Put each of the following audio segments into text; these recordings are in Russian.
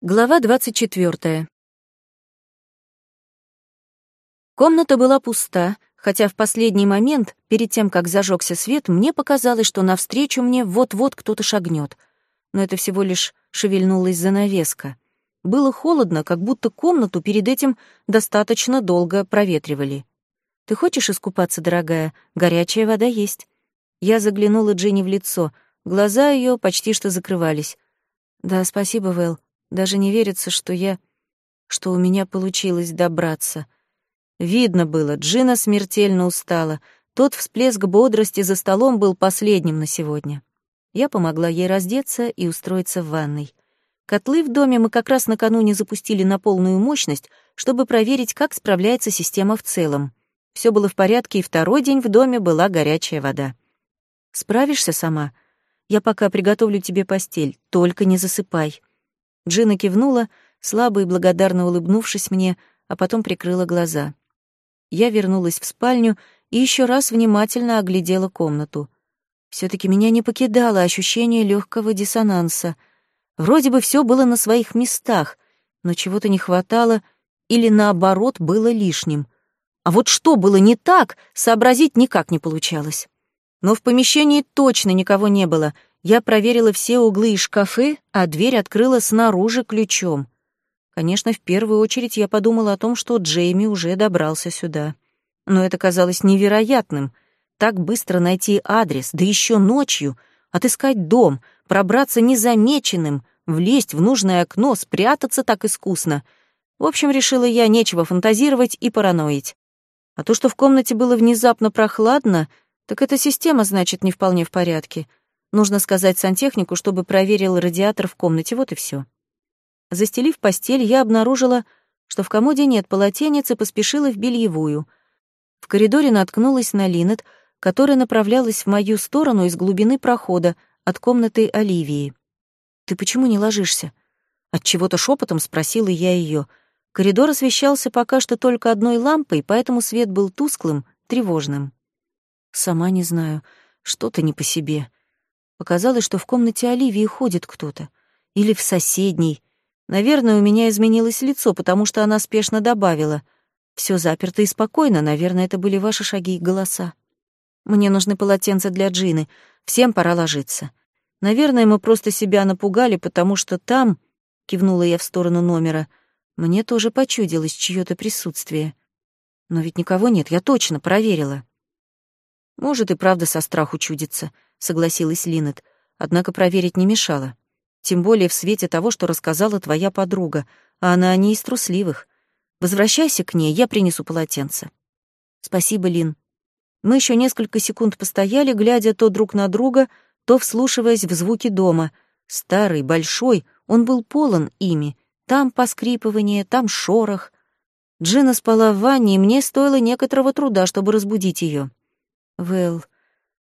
Глава 24. Комната была пуста, хотя в последний момент, перед тем, как зажегся свет, мне показалось, что навстречу мне вот-вот кто-то шагнет. Но это всего лишь шевельнулась занавеска. Было холодно, как будто комнату перед этим достаточно долго проветривали. «Ты хочешь искупаться, дорогая? Горячая вода есть». Я заглянула Дженни в лицо. Глаза ее почти что закрывались. «Да, спасибо, Вэл. Даже не верится, что я... что у меня получилось добраться. Видно было, Джина смертельно устала. Тот всплеск бодрости за столом был последним на сегодня. Я помогла ей раздеться и устроиться в ванной. Котлы в доме мы как раз накануне запустили на полную мощность, чтобы проверить, как справляется система в целом. Все было в порядке, и второй день в доме была горячая вода. «Справишься сама? Я пока приготовлю тебе постель, только не засыпай». Джина кивнула, слабо и благодарно улыбнувшись мне, а потом прикрыла глаза. Я вернулась в спальню и еще раз внимательно оглядела комнату. все таки меня не покидало ощущение легкого диссонанса. Вроде бы все было на своих местах, но чего-то не хватало или, наоборот, было лишним. А вот что было не так, сообразить никак не получалось. Но в помещении точно никого не было — я проверила все углы и шкафы, а дверь открыла снаружи ключом. Конечно, в первую очередь я подумала о том, что Джейми уже добрался сюда. Но это казалось невероятным. Так быстро найти адрес, да еще ночью, отыскать дом, пробраться незамеченным, влезть в нужное окно, спрятаться так искусно. В общем, решила я нечего фантазировать и параноить. А то, что в комнате было внезапно прохладно, так эта система, значит, не вполне в порядке — Нужно сказать сантехнику, чтобы проверил радиатор в комнате, вот и все. Застелив постель, я обнаружила, что в комоде нет полотенец и поспешила в бельевую. В коридоре наткнулась на Линет, которая направлялась в мою сторону из глубины прохода от комнаты Оливии. «Ты почему не ложишься?» От чего то шепотом спросила я ее. Коридор освещался пока что только одной лампой, поэтому свет был тусклым, тревожным. «Сама не знаю, что-то не по себе», Показалось, что в комнате Оливии ходит кто-то. Или в соседней. Наверное, у меня изменилось лицо, потому что она спешно добавила. Все заперто и спокойно, наверное, это были ваши шаги и голоса. Мне нужны полотенца для Джины. Всем пора ложиться. Наверное, мы просто себя напугали, потому что там, кивнула я в сторону номера, мне тоже почудилось чьё-то присутствие. Но ведь никого нет, я точно проверила. Может, и правда со страху чудится, согласилась Линет, однако проверить не мешало. Тем более в свете того, что рассказала твоя подруга, а она не из трусливых. Возвращайся к ней, я принесу полотенце. Спасибо, Лин. Мы еще несколько секунд постояли, глядя то друг на друга, то вслушиваясь в звуки дома. Старый, большой, он был полон ими. Там поскрипывание, там шорох. Джина спала в ванне, и мне стоило некоторого труда, чтобы разбудить ее. «Вэл,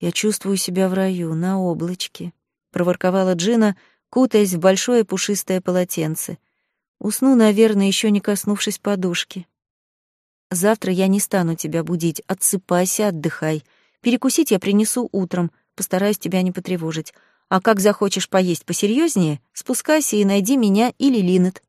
я чувствую себя в раю, на облачке», — проворковала Джина, кутаясь в большое пушистое полотенце. «Усну, наверное, еще не коснувшись подушки. Завтра я не стану тебя будить, отсыпайся, отдыхай. Перекусить я принесу утром, постараюсь тебя не потревожить. А как захочешь поесть посерьезнее, спускайся и найди меня или Линет.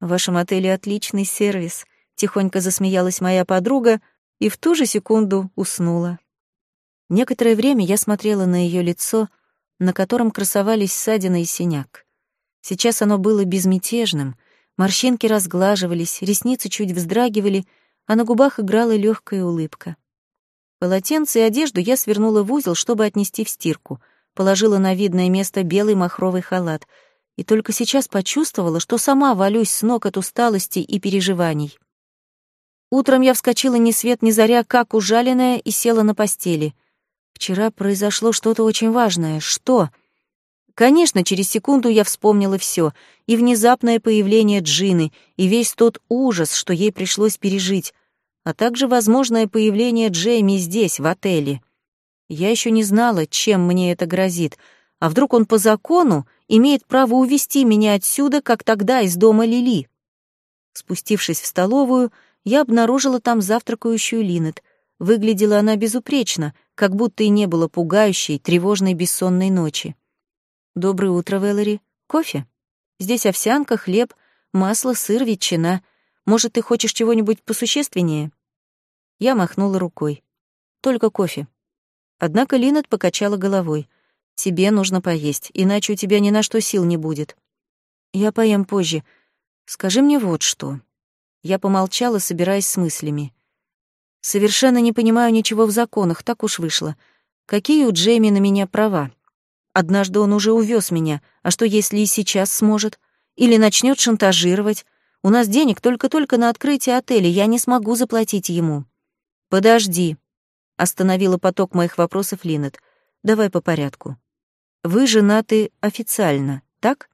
В вашем отеле отличный сервис», — тихонько засмеялась моя подруга и в ту же секунду уснула. Некоторое время я смотрела на ее лицо, на котором красовались ссадины и синяк. Сейчас оно было безмятежным, морщинки разглаживались, ресницы чуть вздрагивали, а на губах играла легкая улыбка. Полотенце и одежду я свернула в узел, чтобы отнести в стирку, положила на видное место белый махровый халат и только сейчас почувствовала, что сама валюсь с ног от усталости и переживаний. Утром я вскочила ни свет ни заря, как ужаленная, и села на постели — Вчера произошло что-то очень важное. Что? Конечно, через секунду я вспомнила все, и внезапное появление Джины, и весь тот ужас, что ей пришлось пережить, а также возможное появление Джейми здесь, в отеле. Я еще не знала, чем мне это грозит, а вдруг он по закону имеет право увести меня отсюда, как тогда из дома Лили. Спустившись в столовую, я обнаружила там завтракающую Линет. Выглядела она безупречно, как будто и не было пугающей, тревожной бессонной ночи. «Доброе утро, Вэллори. Кофе?» Здесь овсянка, хлеб, масло, сыр, ветчина. Может, ты хочешь чего-нибудь посущественнее?» Я махнула рукой. «Только кофе». Однако Линет покачала головой. «Тебе нужно поесть, иначе у тебя ни на что сил не будет». «Я поем позже. Скажи мне вот что». Я помолчала, собираясь с мыслями. «Совершенно не понимаю ничего в законах, так уж вышло. Какие у Джейми на меня права? Однажды он уже увез меня, а что если и сейчас сможет? Или начнет шантажировать? У нас денег только-только на открытие отеля, я не смогу заплатить ему». «Подожди», — остановила поток моих вопросов Линет. «Давай по порядку. Вы женаты официально, так?»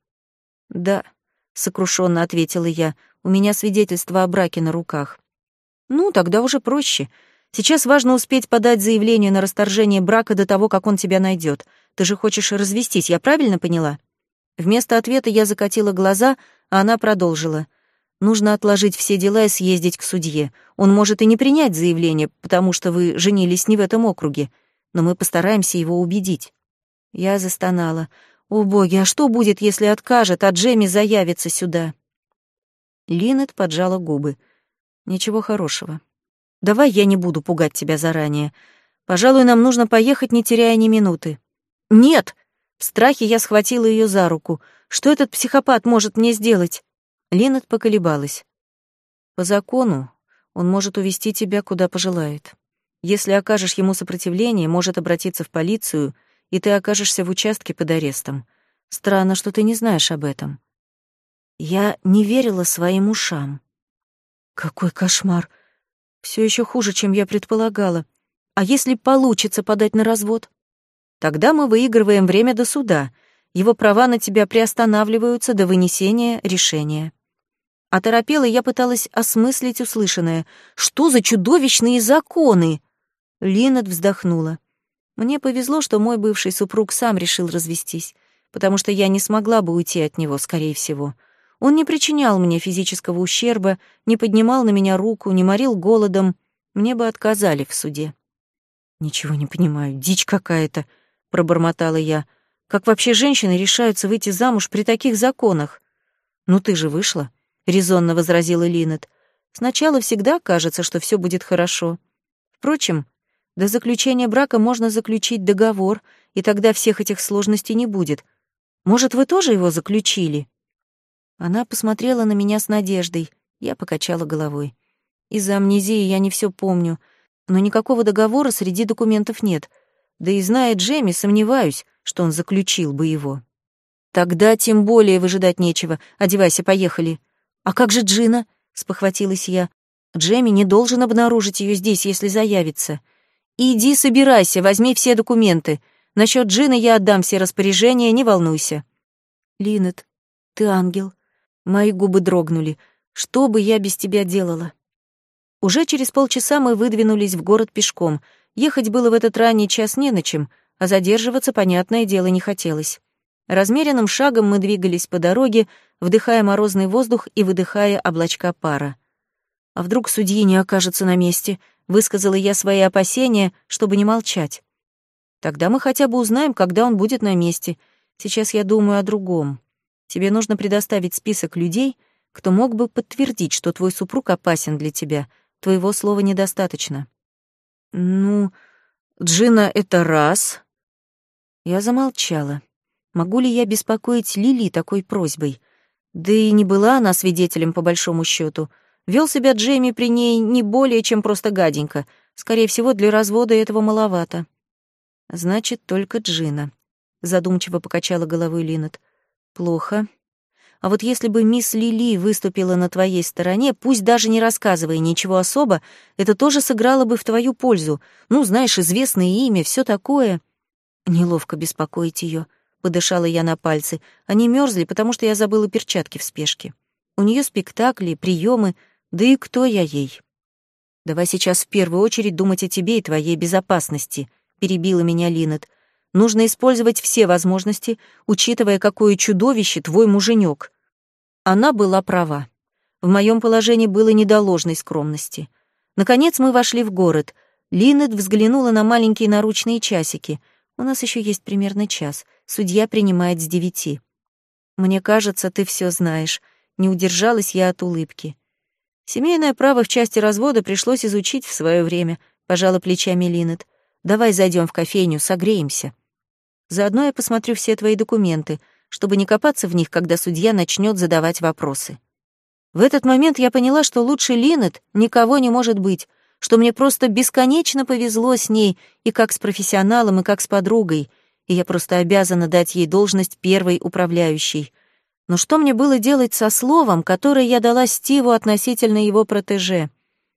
«Да», — сокрушенно ответила я. «У меня свидетельство о браке на руках». «Ну, тогда уже проще. Сейчас важно успеть подать заявление на расторжение брака до того, как он тебя найдет. Ты же хочешь развестись, я правильно поняла?» Вместо ответа я закатила глаза, а она продолжила. «Нужно отложить все дела и съездить к судье. Он может и не принять заявление, потому что вы женились не в этом округе, но мы постараемся его убедить». Я застонала. «О, боги, а что будет, если откажет, а Джемми заявится сюда?» Линет поджала губы. «Ничего хорошего. Давай я не буду пугать тебя заранее. Пожалуй, нам нужно поехать, не теряя ни минуты. Нет! В страхе я схватила ее за руку. Что этот психопат может мне сделать? Линет поколебалась. По закону он может увести тебя куда пожелает. Если окажешь ему сопротивление, может обратиться в полицию, и ты окажешься в участке под арестом. Странно, что ты не знаешь об этом. Я не верила своим ушам. Какой кошмар! Все еще хуже, чем я предполагала. А если получится подать на развод? Тогда мы выигрываем время до суда. Его права на тебя приостанавливаются до вынесения решения. Оторопела я пыталась осмыслить услышанное. Что за чудовищные законы? Линет вздохнула. Мне повезло, что мой бывший супруг сам решил развестись, потому что я не смогла бы уйти от него, скорее всего. Он не причинял мне физического ущерба, не поднимал на меня руку, не морил голодом. Мне бы отказали в суде. «Ничего не понимаю, дичь какая-то», — пробормотала я. «Как вообще женщины решаются выйти замуж при таких законах?» «Ну ты же вышла», — резонно возразила Линет. «Сначала всегда кажется, что все будет хорошо. Впрочем, до заключения брака можно заключить договор, и тогда всех этих сложностей не будет. Может, вы тоже его заключили?» Она посмотрела на меня с надеждой. Я покачала головой. Из-за амнезии я не все помню, но никакого договора среди документов нет. Да и зная Джемми, сомневаюсь, что он заключил бы его. Тогда тем более выжидать нечего. Одевайся, поехали. А как же Джина? спохватилась я. Джемми не должен обнаружить ее здесь, если заявится. Иди собирайся, возьми все документы. Насчет Джины я отдам все распоряжения, не волнуйся. Линет, ты ангел, Мои губы дрогнули. Что бы я без тебя делала? Уже через полчаса мы выдвинулись в город пешком. Ехать было в этот ранний час не на чем, а задерживаться, понятное дело, не хотелось. Размеренным шагом мы двигались по дороге, вдыхая морозный воздух и выдыхая облачка пара. «А вдруг судьи не окажется на месте?» — высказала я свои опасения, чтобы не молчать. «Тогда мы хотя бы узнаем, когда он будет на месте. Сейчас я думаю о другом». Тебе нужно предоставить список людей, кто мог бы подтвердить, что твой супруг опасен для тебя. Твоего слова недостаточно. Ну, Джина — это раз. Я замолчала. Могу ли я беспокоить Лили такой просьбой? Да и не была она свидетелем по большому счету. Вел себя Джейми при ней не более, чем просто гаденько. Скорее всего, для развода этого маловато. Значит, только Джина. Задумчиво покачала головой Линет. Плохо. А вот если бы мисс Лили выступила на твоей стороне, пусть даже не рассказывая ничего особо, это тоже сыграло бы в твою пользу. Ну, знаешь, известное имя, все такое. Неловко беспокоить ее. Подышала я на пальцы. Они мерзли, потому что я забыла перчатки в спешке. У нее спектакли, приемы, да и кто я ей? Давай сейчас в первую очередь думать о тебе и твоей безопасности, перебила меня Линет. Нужно использовать все возможности, учитывая, какое чудовище твой муженек. Она была права. В моем положении было не до ложной скромности. Наконец мы вошли в город. Линет взглянула на маленькие наручные часики. У нас еще есть примерно час. Судья принимает с девяти. Мне кажется, ты все знаешь. Не удержалась я от улыбки. Семейное право в части развода пришлось изучить в свое время, пожала плечами Линет. Давай зайдем в кофейню, согреемся. Заодно я посмотрю все твои документы, чтобы не копаться в них, когда судья начнет задавать вопросы. В этот момент я поняла, что лучше Линет никого не может быть, что мне просто бесконечно повезло с ней и как с профессионалом, и как с подругой, и я просто обязана дать ей должность первой управляющей. Но что мне было делать со словом, которое я дала Стиву относительно его протеже?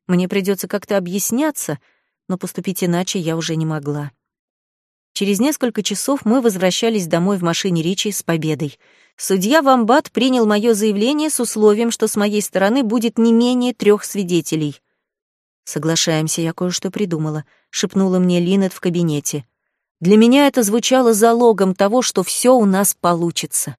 Мне придется как-то объясняться, но поступить иначе я уже не могла. Через несколько часов мы возвращались домой в машине Ричи с победой. Судья Вамбат принял мое заявление с условием, что с моей стороны будет не менее трех свидетелей. «Соглашаемся, я кое-что придумала», — шепнула мне Линет в кабинете. «Для меня это звучало залогом того, что все у нас получится».